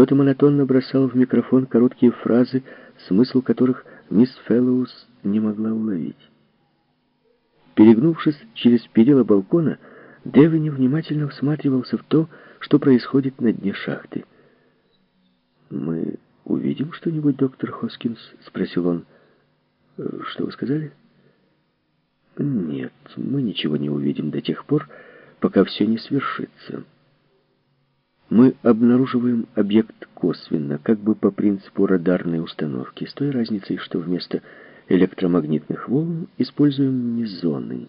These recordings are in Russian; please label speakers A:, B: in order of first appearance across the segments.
A: Кто-то монотонно бросал в микрофон короткие фразы, смысл которых мисс Фэллоус не могла уловить. Перегнувшись через перила балкона, Девини внимательно всматривался в то, что происходит на дне шахты. «Мы увидим что-нибудь, доктор Хоскинс?» — спросил он. «Что вы сказали?» «Нет, мы ничего не увидим до тех пор, пока все не свершится. Мы обнаруживаем объект косвенно, как бы по принципу радарной установки, с той разницей, что вместо электромагнитных волн используем мезоны.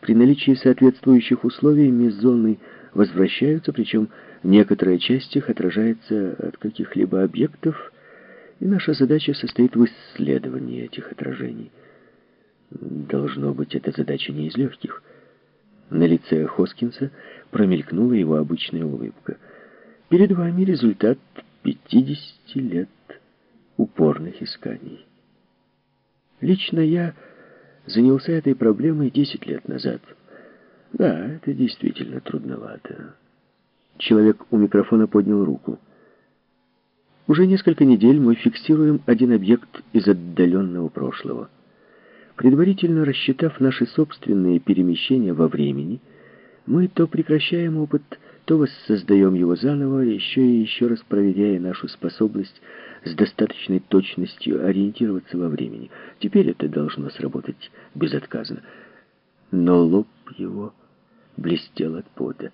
A: При наличии соответствующих условий мезоны возвращаются, причем некоторая часть их отражается от каких-либо объектов, и наша задача состоит в исследовании этих отражений. Должно быть, эта задача не из легких – на лице Хоскинса промелькнула его обычная улыбка. «Перед вами результат 50 лет упорных исканий. Лично я занялся этой проблемой 10 лет назад. Да, это действительно трудновато». Человек у микрофона поднял руку. Уже несколько недель мы фиксируем один объект из отдаленного прошлого. Предварительно рассчитав наши собственные перемещения во времени, мы то прекращаем опыт, то воссоздаем его заново, еще и еще раз проверяя нашу способность с достаточной точностью ориентироваться во времени. Теперь это должно сработать безотказно. Но лоб его блестел от пота.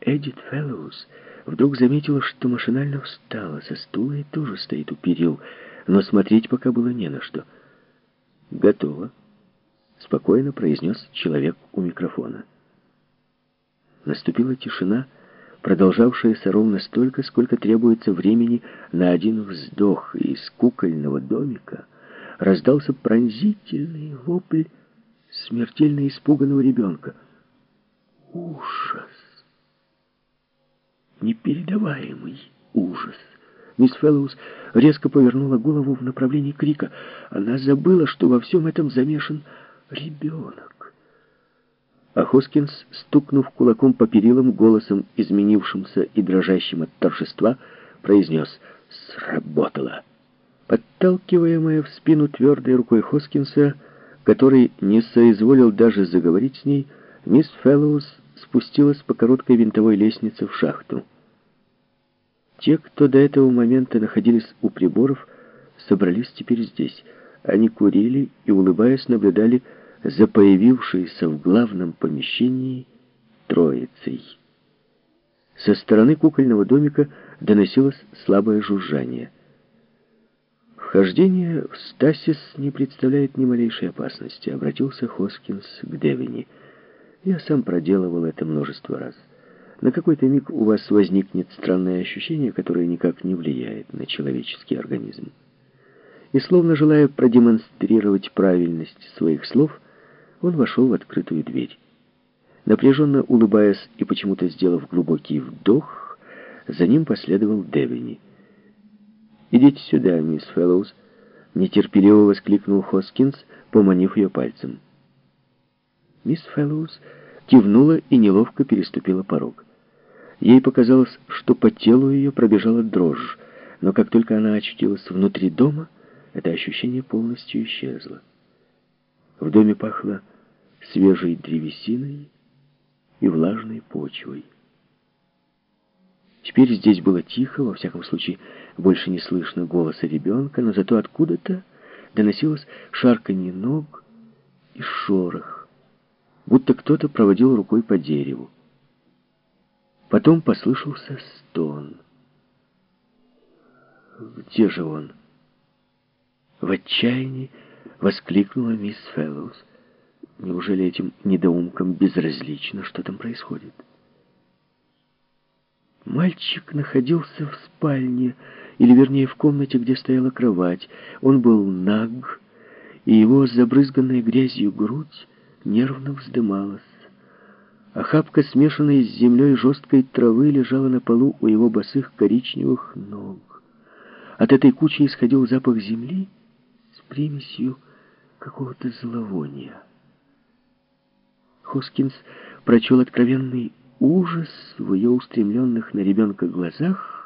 A: Эдит Фэллоус вдруг заметила, что машинально встала со стула и тоже стоит у перил, но смотреть пока было не на что — «Готово», — спокойно произнес человек у микрофона. Наступила тишина, продолжавшаяся ровно столько, сколько требуется времени на один вздох, и из кукольного домика раздался пронзительный вопль смертельно испуганного ребенка. Ужас! Непередаваемый ужас! Мисс Фэллоус резко повернула голову в направлении крика. Она забыла, что во всем этом замешан ребенок. А Хоскинс, стукнув кулаком по перилам, голосом изменившимся и дрожащим от торжества, произнес «Сработало!». Подталкиваемая в спину твердой рукой Хоскинса, который не соизволил даже заговорить с ней, мисс Фэллоус спустилась по короткой винтовой лестнице в шахту. Те, кто до этого момента находились у приборов, собрались теперь здесь. Они курили и, улыбаясь, наблюдали за появившейся в главном помещении троицей. Со стороны кукольного домика доносилось слабое жужжание. Вхождение в стасис не представляет ни малейшей опасности, обратился Хоскинс к Девини. Я сам проделывал это множество раз. На какой-то миг у вас возникнет странное ощущение, которое никак не влияет на человеческий организм. И словно желая продемонстрировать правильность своих слов, он вошел в открытую дверь. Напряженно улыбаясь и почему-то сделав глубокий вдох, за ним последовал Девини. «Идите сюда, мисс Фэллоус», — нетерпеливо воскликнул Хоскинс, поманив ее пальцем. Мисс Фэллоус кивнула и неловко переступила порог. Ей показалось, что по телу ее пробежала дрожь, но как только она очутилась внутри дома, это ощущение полностью исчезло. В доме пахло свежей древесиной и влажной почвой. Теперь здесь было тихо, во всяком случае, больше не слышно голоса ребенка, но зато откуда-то доносилось шарканье ног и шорох, будто кто-то проводил рукой по дереву. Потом послышался стон. «Где же он?» В отчаянии воскликнула мисс Фэллоус. Неужели этим недоумкам безразлично, что там происходит? Мальчик находился в спальне, или вернее в комнате, где стояла кровать. Он был наг, и его забрызганная грязью грудь нервно вздымалась. Охапка, смешанной с землей жесткой травы, лежала на полу у его босых коричневых ног. От этой кучи исходил запах земли с примесью какого-то зловония. Хоскинс прочел откровенный ужас в ее устремленных на ребенка глазах,